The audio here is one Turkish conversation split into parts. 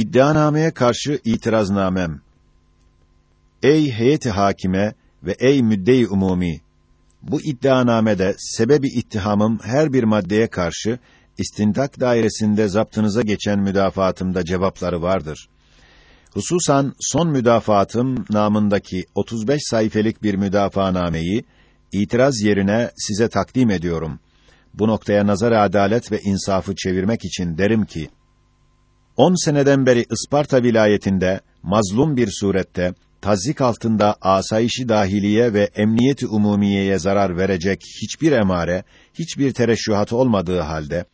İddianameye karşı itiraznamem. Ey heyeti hakime ve ey müddei umumi! Bu iddianamede sebebi ittihamım her bir maddeye karşı istintak dairesinde zaptınıza geçen müdafaatımda cevapları vardır. Hususan son müdafaatım namındaki 35 sayfelik bir müdafaa-nameyi itiraz yerine size takdim ediyorum. Bu noktaya nazar adalet ve insafı çevirmek için derim ki 10 seneden beri Isparta vilayetinde mazlum bir surette tazik altında asayişi dahiliye ve emniyeti umumiyeye zarar verecek hiçbir emare, hiçbir tereşşuhat olmadığı halde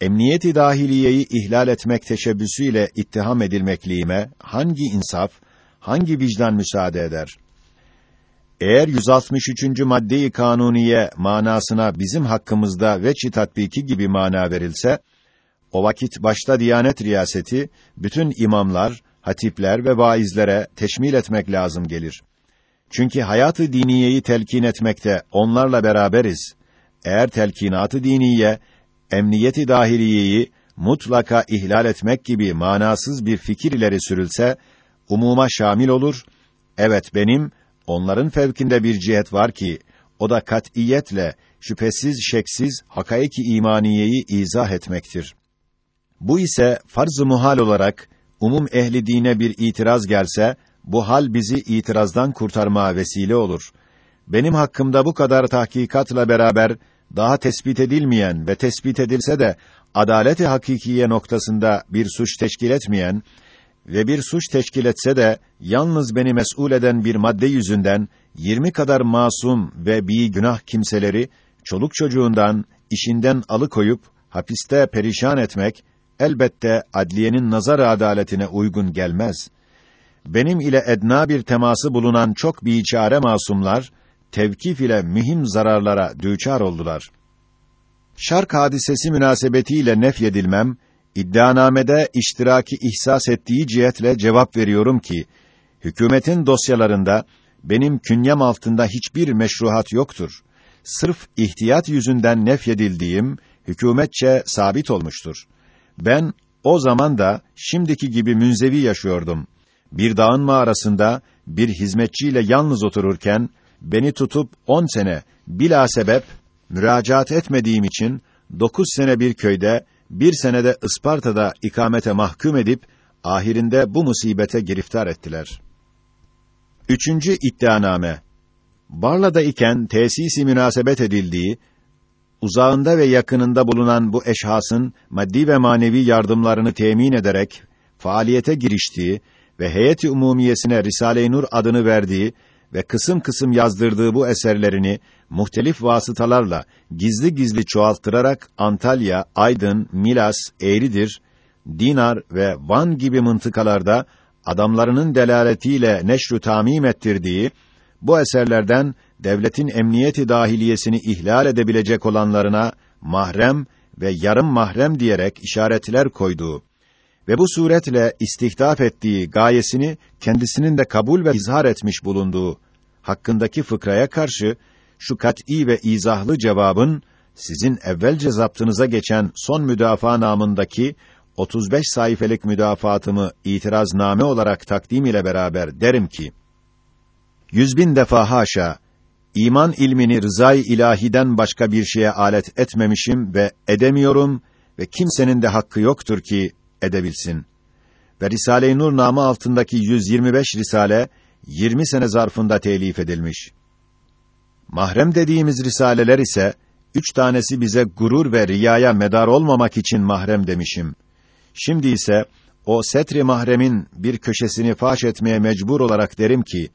emniyeti dahiliyeyi ihlal etmek teşebbüsüyle ittiham edilmekliğime hangi insaf, hangi vicdan müsaade eder? Eğer 163. madde-i kanuniye manasına bizim hakkımızda veçi tatbiki gibi mana verilse, o vakit başta Diyanet riyaseti, bütün imamlar, hatipler ve vaizlere teşmil etmek lazım gelir. Çünkü hayatı diniyeyi telkin etmekte onlarla beraberiz. Eğer telkinatı diniye, emniyeti dahiliyeyi mutlaka ihlal etmek gibi manasız bir fikir ileri sürülse, umuma şamil olur. Evet benim, onların fevkinde bir cihet var ki, o da kat'iyetle, şüphesiz şeksiz, hakaiki imaniyeyi izah etmektir. Bu ise farz-ı muhal olarak umum ehli dine bir itiraz gelse bu hal bizi itirazdan kurtarmaya vesile olur. Benim hakkımda bu kadar tahkikatla beraber daha tespit edilmeyen ve tespit edilse de adaleti hakikiye noktasında bir suç teşkil etmeyen ve bir suç teşkil etse de yalnız beni mesul eden bir madde yüzünden 20 kadar masum ve bir günah kimseleri çoluk çocuğundan, işinden alıkoyup hapiste perişan etmek elbette adliyenin nazar adaletine uygun gelmez. Benim ile edna bir teması bulunan çok biçare masumlar tevkif ile mühim zararlara düçar oldular. Şark hadisesi münasebetiyle nefyedilmem, iddianamede iştiraki ihsas ettiği cihetle cevap veriyorum ki, hükümetin dosyalarında benim künyem altında hiçbir meşruhat yoktur. Sırf ihtiyat yüzünden nefyedildiğim hükümetçe sabit olmuştur. Ben o zaman da şimdiki gibi münzevi yaşıyordum. Bir dağın mağarasında bir hizmetçiyle yalnız otururken beni tutup on sene bila sebep müracaat etmediğim için dokuz sene bir köyde, bir senede Isparta'da ikamete mahkum edip ahirinde bu musibete giriftar ettiler. Üçüncü iddianame Barla'da iken tesisi münasebet edildiği uzağında ve yakınında bulunan bu eşhasın maddi ve manevi yardımlarını temin ederek faaliyete giriştiği ve heyeti umumiyesine Risale-i Nur adını verdiği ve kısım kısım yazdırdığı bu eserlerini muhtelif vasıtalarla gizli gizli çoğalttırarak Antalya, Aydın, Milas, Eğridir, Dinar ve Van gibi mıntıkalarda adamlarının delaletiyle neşru tamim ettirdiği bu eserlerden devletin emniyeti dahiliyesini ihlal edebilecek olanlarına mahrem ve yarım mahrem diyerek işaretler koyduğu ve bu suretle istihdaf ettiği gayesini kendisinin de kabul ve izhar etmiş bulunduğu hakkındaki fıkraya karşı şu kat'î ve izahlı cevabın sizin evvelce zaptınıza geçen son müdafaa namındaki 35 sayfelik müdafaatımı itirazname olarak takdim ile beraber derim ki yüz bin defa haşa iman ilmini rızay ilahiden başka bir şeye alet etmemişim ve edemiyorum ve kimsenin de hakkı yoktur ki edebilsin. Ve Risale-i Nur namı altındaki 125 risale 20 sene zarfında telif edilmiş. Mahrem dediğimiz risaleler ise üç tanesi bize gurur ve riyaya medar olmamak için mahrem demişim. Şimdi ise o setri mahremin bir köşesini faş etmeye mecbur olarak derim ki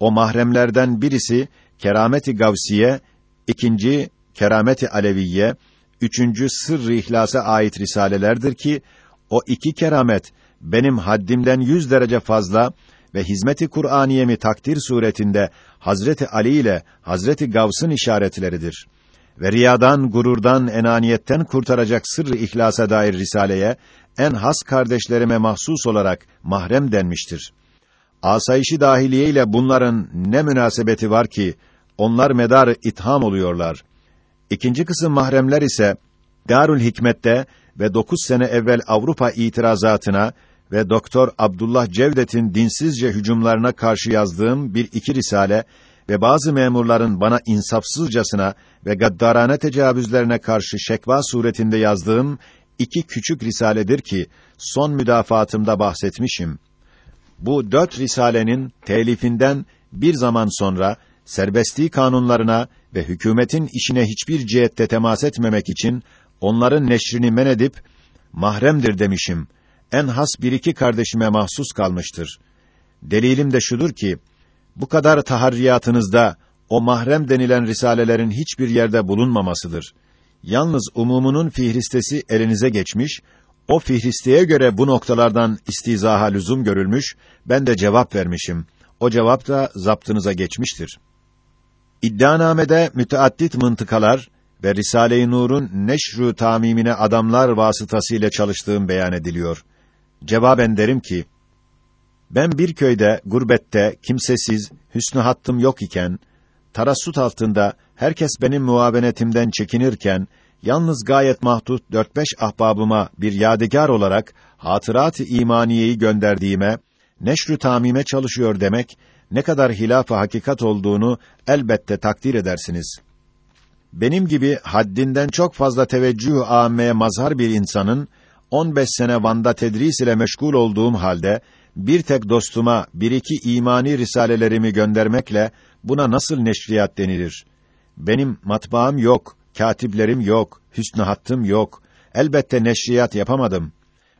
o mahremlerden birisi kerameti gavsiye, ikinci kerameti aleviye, üçüncü sırrı ait risalelerdir ki o iki keramet benim haddimden yüz derece fazla ve hizmeti Kur'aniyemi takdir suretinde Hazreti Ali ile Hazreti Gavs'ın işaretleridir. Ve riyadan, gururdan, enaniyetten kurtaracak sırrı ihlasa dair risaleye en has kardeşlerime mahsus olarak mahrem denmiştir. Asayişi dahiliye ile bunların ne münasebeti var ki onlar medar itham oluyorlar. İkinci kısım mahremler ise Darül Hikmet'te ve dokuz sene evvel Avrupa itirazatına ve Doktor Abdullah Cevdet'in dinsizce hücumlarına karşı yazdığım bir iki risale ve bazı memurların bana insafsızcasına ve gaddarane tecavüzlerine karşı şekva suretinde yazdığım iki küçük risaledir ki son müdafaatımda bahsetmişim. Bu dört risalenin telifinden bir zaman sonra serbestliği kanunlarına ve hükümetin işine hiçbir cihette temas etmemek için onların neşrini men edip mahremdir demişim. En has bir iki kardeşime mahsus kalmıştır. Delilim de şudur ki bu kadar taharriyatınızda o mahrem denilen risalelerin hiçbir yerde bulunmamasıdır. Yalnız umumunun fihristesi elinize geçmiş, o fihristeye göre bu noktalardan istizaha lüzum görülmüş, ben de cevap vermişim. O cevap da zaptınıza geçmiştir. İddianamede müteaddit mıntıkalar ve Risale-i Nur'un neşru tamimine adamlar vasıtasıyla çalıştığım beyan ediliyor. Cevaben derim ki, ben bir köyde, gurbette, kimsesiz, hüsnü hattım yok iken, tarassut altında, herkes benim muavenetimden çekinirken, yalnız gayet mahdut dört beş ahbabıma bir yadigar olarak, hatırat-ı imaniyeyi gönderdiğime, neşrü tamime çalışıyor demek, ne kadar hilaf-ı hakikat olduğunu elbette takdir edersiniz. Benim gibi haddinden çok fazla teveccüh âmmeye mazhar bir insanın 15 sene Van'da tedris ile meşgul olduğum halde bir tek dostuma bir iki imani risalelerimi göndermekle buna nasıl neşriyat denilir? Benim matbaam yok, katiplerim yok, hüsnü hattım yok. Elbette neşriyat yapamadım.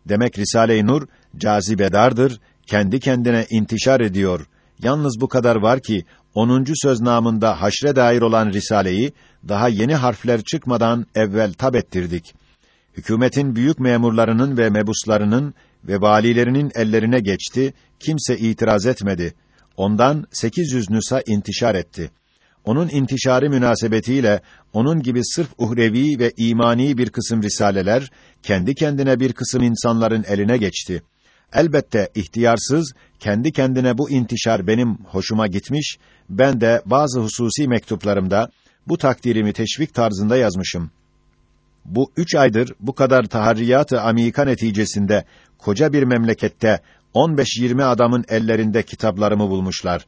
Demek Risale-i Nur cazibedardır, kendi kendine intişar ediyor. Yalnız bu kadar var ki 10. söz namında haşre dair olan risaleyi daha yeni harfler çıkmadan evvel tab ettirdik. Hükümetin büyük memurlarının ve mebuslarının ve valilerinin ellerine geçti, kimse itiraz etmedi. Ondan 800 nüsa intişar etti. Onun intişarı münasebetiyle onun gibi sırf uhrevi ve imani bir kısım risaleler kendi kendine bir kısım insanların eline geçti. Elbette ihtiyarsız kendi kendine bu intişar benim hoşuma gitmiş, ben de bazı hususi mektuplarımda bu takdirimi teşvik tarzında yazmışım. Bu üç aydır bu kadar taharriyat-ı amika neticesinde koca bir memlekette 15-20 adamın ellerinde kitaplarımı bulmuşlar.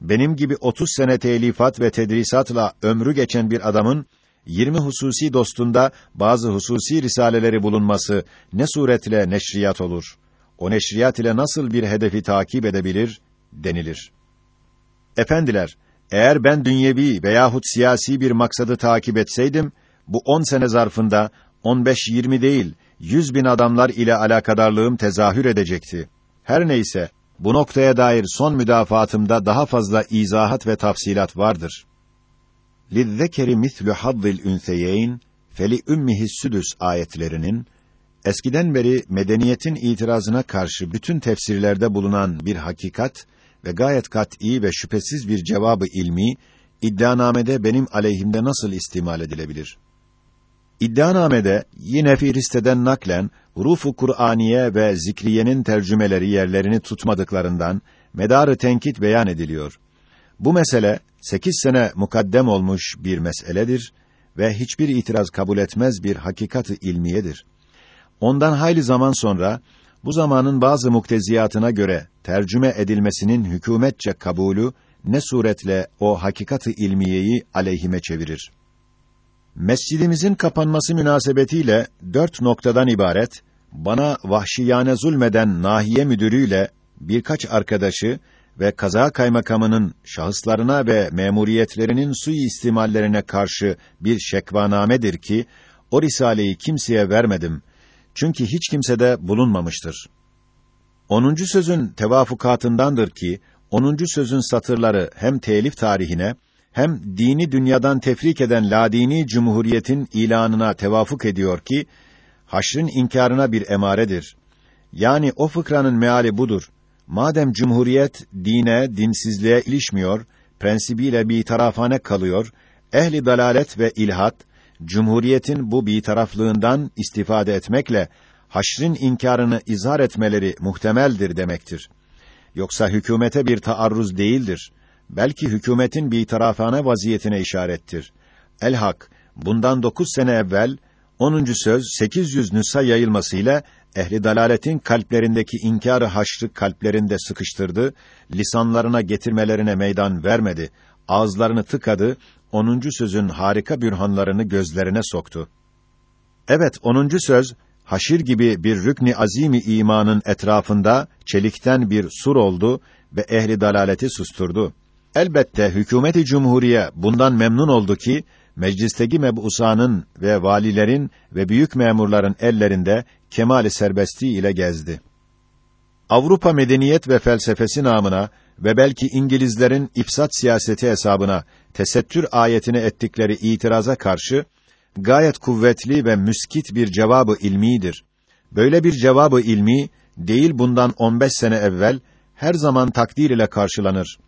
Benim gibi 30 sene telifat ve tedrisatla ömrü geçen bir adamın 20 hususi dostunda bazı hususi risaleleri bulunması ne suretle neşriyat olur? O neşriyat ile nasıl bir hedefi takip edebilir denilir. Efendiler, eğer ben dünyevi veyahut siyasi bir maksadı takip etseydim, bu on sene zarfında 15-20 değil, yüz bin adamlar ile alakadarlığım tezahür edecekti. Her neyse, bu noktaya dair son müdafaatımda daha fazla izahat ve tafsilat vardır. لِذَّكَرِ مِثْلُ حَظِّ الْاُنْثَيَيْنِ feli ümmihi südüs ayetlerinin eskiden beri medeniyetin itirazına karşı bütün tefsirlerde bulunan bir hakikat ve gayet kat'î ve şüphesiz bir cevabı ilmi iddianamede benim aleyhimde nasıl istimal edilebilir? İddianamede yine Firisteden naklen Rufu Kur'aniye ve Zikriye'nin tercümeleri yerlerini tutmadıklarından medarı tenkit beyan ediliyor. Bu mesele sekiz sene mukaddem olmuş bir meseledir ve hiçbir itiraz kabul etmez bir hakikatı ilmiyedir. Ondan hayli zaman sonra bu zamanın bazı mukteziyatına göre tercüme edilmesinin hükümetçe kabulü ne suretle o hakikatı ilmiyeyi aleyhime çevirir. Mescidimizin kapanması münasebetiyle dört noktadan ibaret, bana vahşiyane zulmeden nahiye müdürüyle birkaç arkadaşı ve kaza kaymakamının şahıslarına ve memuriyetlerinin sui istimallerine karşı bir şekvanamedir ki, o risaleyi kimseye vermedim. Çünkü hiç kimsede bulunmamıştır. Onuncu sözün tevafukatındandır ki, onuncu sözün satırları hem telif tarihine, hem dini dünyadan tefrik eden ladini cumhuriyetin ilanına tevafuk ediyor ki haşrın inkarına bir emaredir. Yani o fıkranın meali budur. Madem cumhuriyet dine, dinsizliğe ilişmiyor, prensibiyle bir tarafane kalıyor, ehli dalalet ve ilhat cumhuriyetin bu bir taraflığından istifade etmekle haşrin inkarını izhar etmeleri muhtemeldir demektir. Yoksa hükümete bir taarruz değildir belki hükümetin bir tarafane vaziyetine işarettir. Elhak bundan dokuz sene evvel 10. söz 800 nüsa yayılmasıyla ehli dalaletin kalplerindeki inkarı haşrı kalplerinde sıkıştırdı, lisanlarına getirmelerine meydan vermedi, ağızlarını tıkadı, onuncu sözün harika bürhanlarını gözlerine soktu. Evet, onuncu söz, haşir gibi bir rükni azimi imanın etrafında çelikten bir sur oldu ve ehli dalaleti susturdu. Elbette hükümeti cumhuriye bundan memnun oldu ki meclisteki mebusanın ve valilerin ve büyük memurların ellerinde kemali serbestliği ile gezdi. Avrupa medeniyet ve felsefesi namına ve belki İngilizlerin ifsat siyaseti hesabına tesettür ayetine ettikleri itiraza karşı gayet kuvvetli ve müskit bir cevabı ilmidir. Böyle bir cevabı ilmi değil bundan 15 sene evvel her zaman takdir ile karşılanır.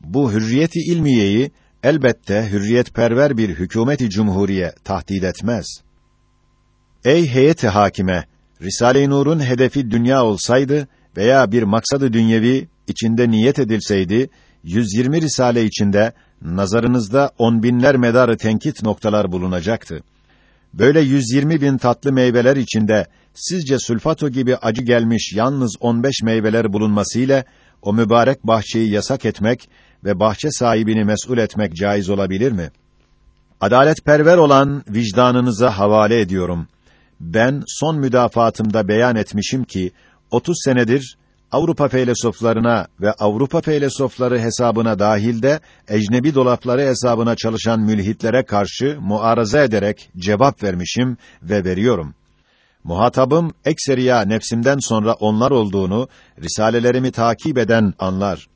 Bu hürriyeti ilmiyeyi elbette hürriyetperver bir hükümeti cumhuriye tahdid etmez. Ey heyeti hakime, Risale-i Nur'un hedefi dünya olsaydı veya bir maksadı dünyevi içinde niyet edilseydi 120 risale içinde nazarınızda on binler medarı tenkit noktalar bulunacaktı. Böyle 120 bin tatlı meyveler içinde sizce sülfato gibi acı gelmiş yalnız 15 meyveler bulunmasıyla o mübarek bahçeyi yasak etmek ve bahçe sahibini mesul etmek caiz olabilir mi? Adaletperver olan vicdanınıza havale ediyorum. Ben son müdafaatımda beyan etmişim ki 30 senedir Avrupa filozoflarına ve Avrupa filozofları hesabına dahilde ecnebi dolapları hesabına çalışan mülhitlere karşı muaraza ederek cevap vermişim ve veriyorum. Muhatabım ekseriya nefsimden sonra onlar olduğunu risalelerimi takip eden anlar.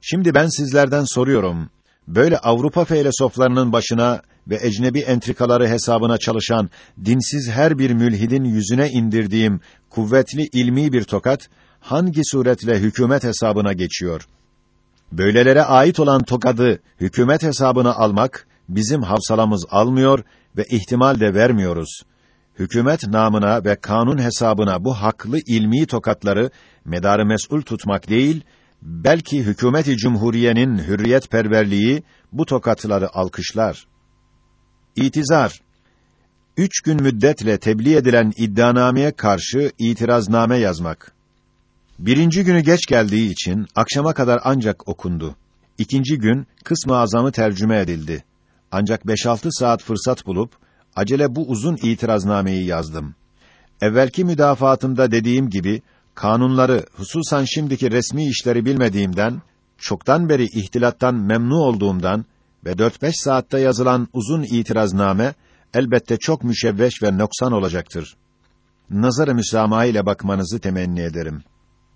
Şimdi ben sizlerden soruyorum. Böyle Avrupa filozoflarının başına ve ecnebi entrikaları hesabına çalışan dinsiz her bir mülhidin yüzüne indirdiğim kuvvetli ilmi bir tokat hangi suretle hükümet hesabına geçiyor? Böylelere ait olan tokadı hükümet hesabına almak bizim havsalamız almıyor ve ihtimal de vermiyoruz. Hükümet namına ve kanun hesabına bu haklı ilmi tokatları medarı mes'ul tutmak değil, belki hükümeti cumhuriyenin hürriyet perverliği bu tokatları alkışlar. İtizar Üç gün müddetle tebliğ edilen iddianameye karşı itirazname yazmak. Birinci günü geç geldiği için akşama kadar ancak okundu. İkinci gün kısmı azamı tercüme edildi. Ancak beş altı saat fırsat bulup acele bu uzun itiraznameyi yazdım. Evvelki müdafaatımda dediğim gibi kanunları, hususan şimdiki resmi işleri bilmediğimden, çoktan beri ihtilattan memnu olduğumdan ve dört beş saatte yazılan uzun itirazname elbette çok müşevveş ve noksan olacaktır. Nazar-ı müsamaha ile bakmanızı temenni ederim.